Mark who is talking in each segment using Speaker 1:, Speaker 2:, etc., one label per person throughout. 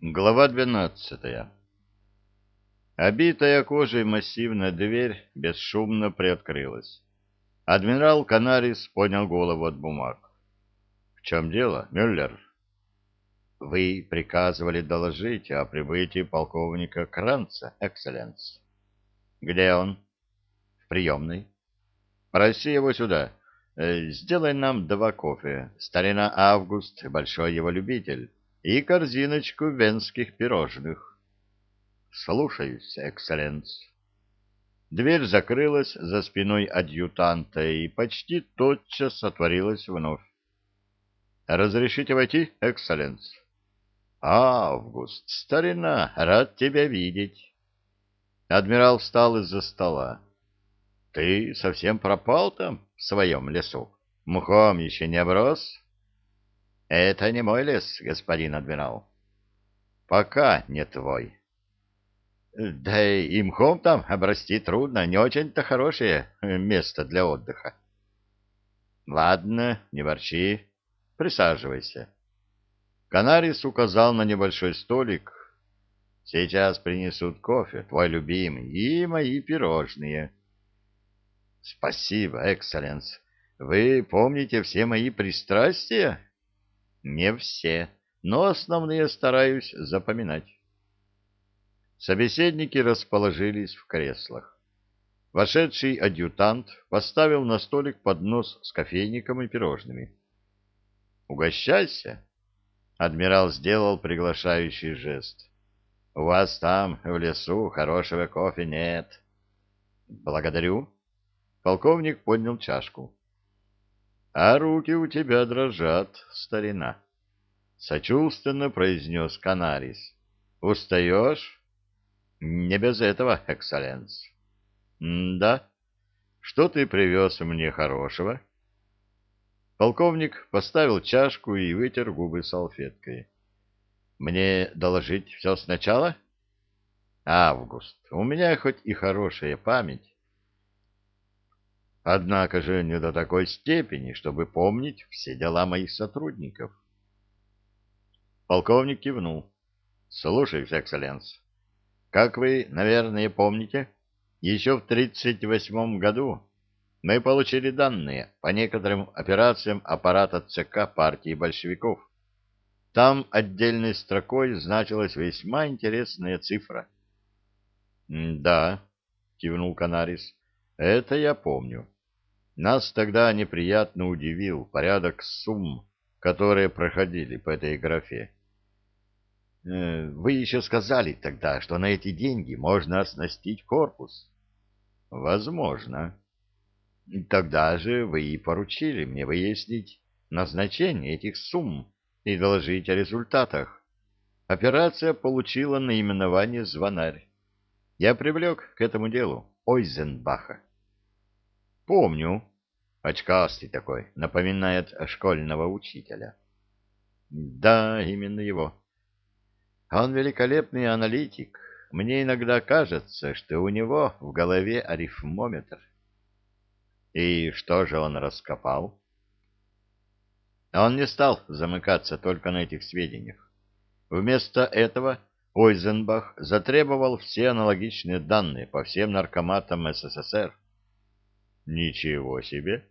Speaker 1: Глава двенадцатая. Обитая кожей массивная дверь бесшумно приоткрылась. Адмирал Канарис поднял голову от бумаг. — В чем дело, Мюллер? — Вы приказывали доложить о прибытии полковника Кранца, экселленс. — Где он? — В приемной. — Проси его сюда. Э, сделай нам два кофе. Старина Август, большой его любитель, и корзиночку венских пирожных. Слушаюсь, экселленс. Дверь закрылась за спиной адъютанта и почти тотчас отворилась вновь. «Разрешите войти, экселленс?» «Август, старина, рад тебя видеть». Адмирал встал из-за стола. «Ты совсем пропал там, в своем лесу? Мухом еще не оброс?» «Это не мой лес, господин адмирал». «Пока не твой». Да и мхом там обрасти трудно, не очень-то хорошее место для отдыха. Ладно, не ворчи, присаживайся. Канарис указал на небольшой столик. Сейчас принесут кофе, твой любимый, и мои пирожные. Спасибо, экселленс. Вы помните все мои пристрастия? Не все, но основные стараюсь запоминать. Собеседники расположились в креслах. Вошедший адъютант поставил на столик поднос с кофейником и пирожными. «Угощайся!» — адмирал сделал приглашающий жест. «У вас там, в лесу, хорошего кофе нет». «Благодарю». Полковник поднял чашку. «А руки у тебя дрожат, старина», — сочувственно произнес Канарис. «Устаешь?» Не без этого, экселленс. Да? Что ты привез мне хорошего? Полковник поставил чашку и вытер губы салфеткой. Мне доложить все сначала? Август. У меня хоть и хорошая память. Однако же не до такой степени, чтобы помнить все дела моих сотрудников. Полковник кивнул. Слушаюсь, экселленс. Как вы, наверное, помните, еще в 1938 году мы получили данные по некоторым операциям аппарата ЦК партии большевиков. Там отдельной строкой значилась весьма интересная цифра. «Да», — кивнул Канарис, — «это я помню. Нас тогда неприятно удивил порядок сумм, которые проходили по этой графе. Э, вы еще сказали тогда, что на эти деньги можно оснастить корпус. Возможно. Тогда же вы и поручили мне выяснить назначение этих сумм и доложить о результатах. Операция получила наименование «Звонарь». Я привлек к этому делу Ойзенбаха. Помню. Очкастый такой, напоминает школьного учителя. Да, именно его. Он великолепный аналитик. Мне иногда кажется, что у него в голове арифмометр. И что же он раскопал? Он не стал замыкаться только на этих сведениях. Вместо этого Ойзенбах затребовал все аналогичные данные по всем наркоматам СССР. Ничего себе!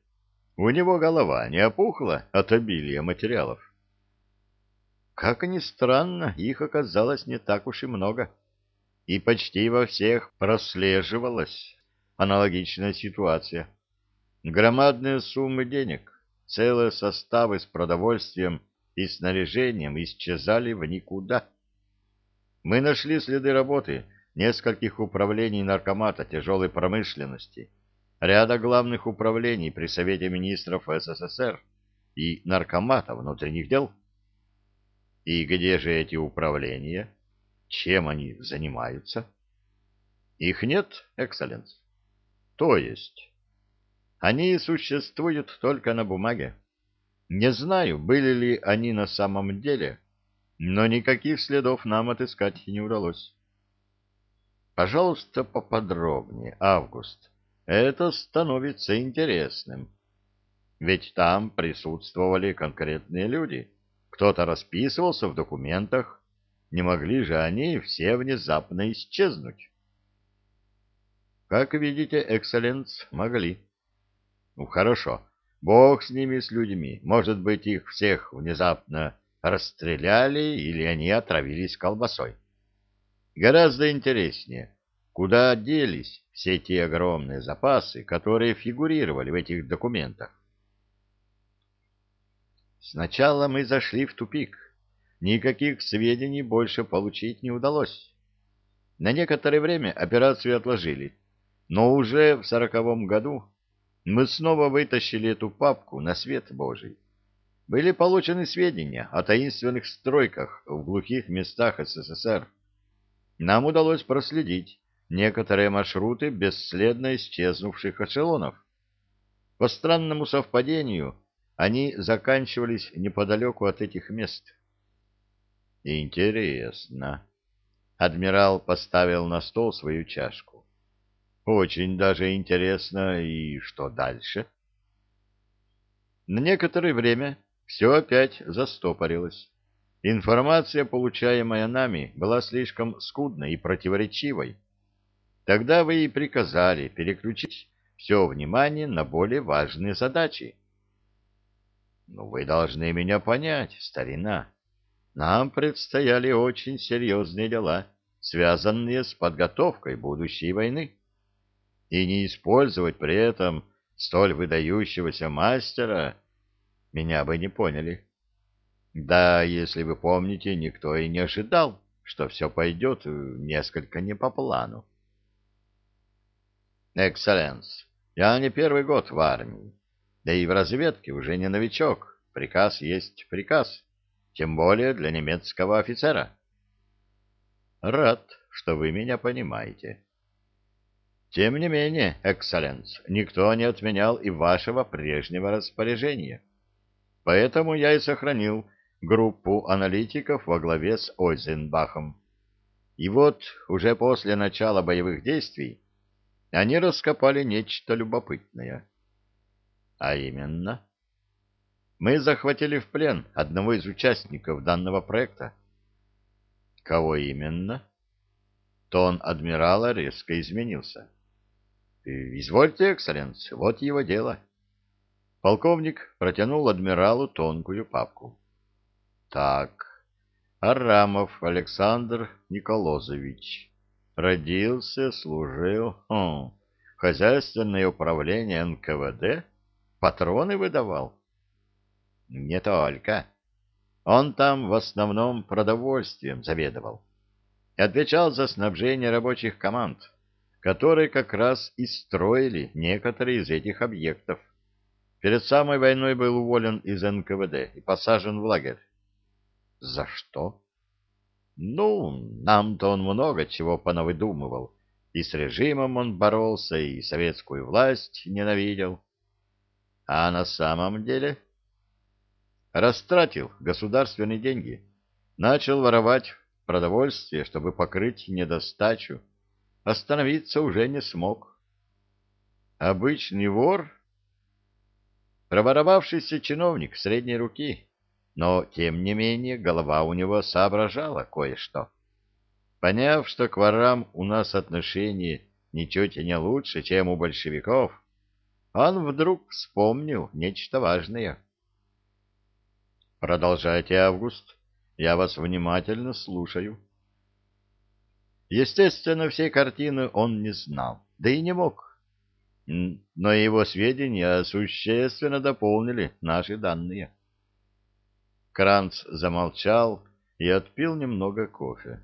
Speaker 1: У него голова не опухла от обилия материалов. Как ни странно, их оказалось не так уж и много. И почти во всех прослеживалась аналогичная ситуация. Громадные суммы денег, целые составы с продовольствием и снаряжением исчезали в никуда. Мы нашли следы работы нескольких управлений наркомата тяжелой промышленности, ряда главных управлений при Совете министров СССР и наркомата внутренних дел. И где же эти управления? Чем они занимаются? Их нет, экселленс. То есть, они существуют только на бумаге. Не знаю, были ли они на самом деле, но никаких следов нам отыскать не удалось. Пожалуйста, поподробнее, Август. Это становится интересным. Ведь там присутствовали конкретные люди — кто-то расписывался в документах, Не могли же они все внезапно исчезнуть? Как видите, экселленс, могли. Ну, хорошо. Бог с ними, с людьми. Может быть, их всех внезапно расстреляли или они отравились колбасой. Гораздо интереснее, куда делись все те огромные запасы, которые фигурировали в этих документах. Сначала мы зашли в тупик. Никаких сведений больше получить не удалось. На некоторое время операцию отложили, но уже в сороковом году мы снова вытащили эту папку на свет Божий. Были получены сведения о таинственных стройках в глухих местах СССР. Нам удалось проследить некоторые маршруты бесследно исчезнувших эшелонов. По странному совпадению, они заканчивались неподалеку от этих мест. Интересно. Адмирал поставил на стол свою чашку. Очень даже интересно. И что дальше? На некоторое время все опять застопорилось. Информация, получаемая нами, была слишком скудной и противоречивой. Тогда вы и приказали переключить все внимание на более важные задачи. Ну, вы должны меня понять, старина. Нам предстояли очень серьезные дела, связанные с подготовкой будущей войны. И не использовать при этом столь выдающегося мастера меня бы не поняли. Да, если вы помните, никто и не ожидал, что все пойдет несколько не по плану. Экселленс, я не первый год в армии, да и в разведке уже не новичок. Приказ есть приказ тем более для немецкого офицера. Рад, что вы меня понимаете. Тем не менее, экселленс, никто не отменял и вашего прежнего распоряжения. Поэтому я и сохранил группу аналитиков во главе с Ойзенбахом. И вот уже после начала боевых действий они раскопали нечто любопытное. А именно мы захватили в плен одного из участников данного проекта. Кого именно? Тон адмирала резко изменился. Извольте, экселленс, вот его дело. Полковник протянул адмиралу тонкую папку. Так, Арамов Александр Николозович. Родился, служил... Хм, хозяйственное управление НКВД? Патроны выдавал? Не только. Он там в основном продовольствием заведовал. Отвечал за снабжение рабочих команд, которые как раз и строили некоторые из этих объектов. Перед самой войной был уволен из НКВД и посажен в лагерь. За что? Ну, нам-то он много чего понавыдумывал. И с режимом он боролся, и советскую власть ненавидел. А на самом деле растратил государственные деньги, начал воровать продовольствие, чтобы покрыть недостачу, остановиться уже не смог. Обычный вор, проворовавшийся чиновник средней руки, но, тем не менее, голова у него соображала кое-что. Поняв, что к ворам у нас отношение ничуть не лучше, чем у большевиков, он вдруг вспомнил нечто важное — Продолжайте, Август. Я вас внимательно слушаю. Естественно, всей картины он не знал, да и не мог. Но его сведения существенно дополнили наши данные. Кранц замолчал и отпил немного кофе.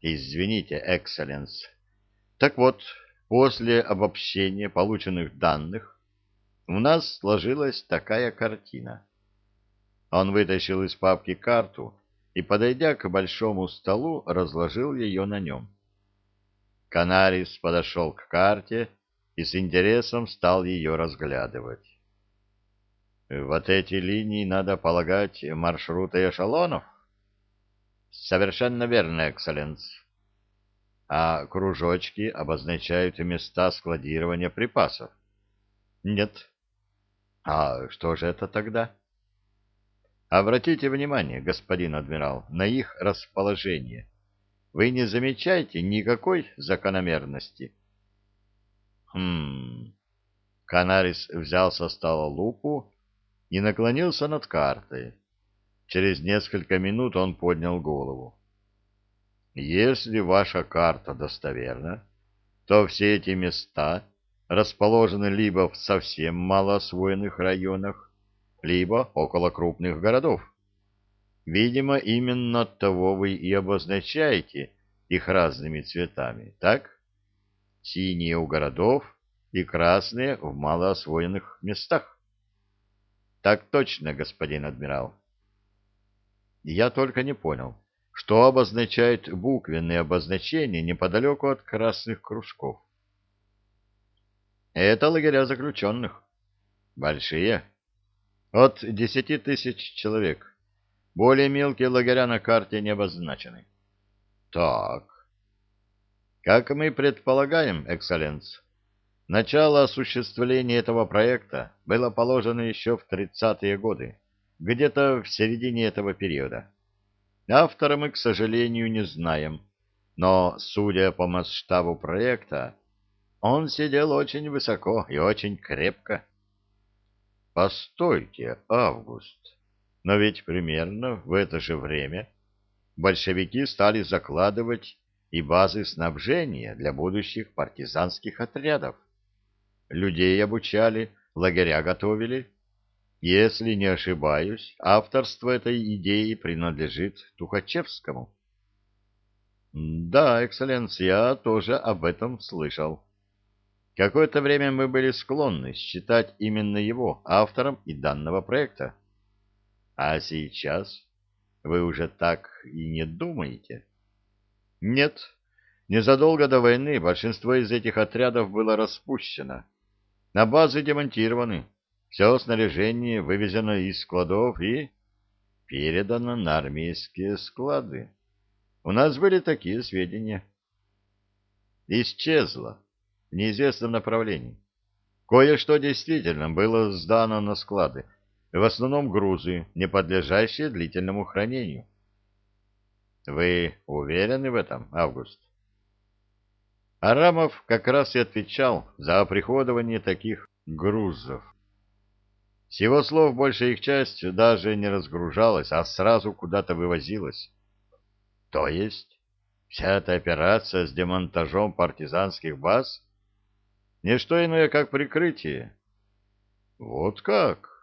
Speaker 1: «Извините, экселленс. Так вот, после обобщения полученных данных у нас сложилась такая картина. Он вытащил из папки карту и, подойдя к большому столу, разложил ее на нем. Канарис подошел к карте и с интересом стал ее разглядывать. Вот эти линии, надо полагать, маршруты эшелонов? Совершенно верно, экселленс. А кружочки обозначают места складирования припасов? Нет. А что же это тогда? Обратите внимание, господин адмирал, на их расположение. Вы не замечаете никакой закономерности? Хм. Канарис взял со стола лупу и наклонился над картой. Через несколько минут он поднял голову. Если ваша карта достоверна, то все эти места расположены либо в совсем малоосвоенных районах, либо около крупных городов. Видимо, именно того вы и обозначаете их разными цветами, так? Синие у городов и красные в малоосвоенных местах. Так точно, господин адмирал. Я только не понял, что обозначает буквенные обозначения неподалеку от красных кружков. Это лагеря заключенных. Большие. От десяти тысяч человек. Более мелкие лагеря на карте не обозначены. Так. Как мы предполагаем, экселленс, начало осуществления этого проекта было положено еще в 30-е годы, где-то в середине этого периода. Автора мы, к сожалению, не знаем, но, судя по масштабу проекта, он сидел очень высоко и очень крепко. Постойте, Август, но ведь примерно в это же время большевики стали закладывать и базы снабжения для будущих партизанских отрядов. Людей обучали, лагеря готовили. Если не ошибаюсь, авторство этой идеи принадлежит Тухачевскому. Да, экселленс, я тоже об этом слышал. Какое-то время мы были склонны считать именно его автором и данного проекта. А сейчас вы уже так и не думаете? Нет, незадолго до войны большинство из этих отрядов было распущено. На базы демонтированы, все снаряжение вывезено из складов и передано на армейские склады. У нас были такие сведения. Исчезло в неизвестном направлении. Кое-что действительно было сдано на склады, в основном грузы, не подлежащие длительному хранению. Вы уверены в этом, Август? Арамов как раз и отвечал за оприходование таких грузов. С его слов большая их часть даже не разгружалась, а сразу куда-то вывозилась. То есть вся эта операция с демонтажом партизанских баз — не что иное, как прикрытие. Вот как?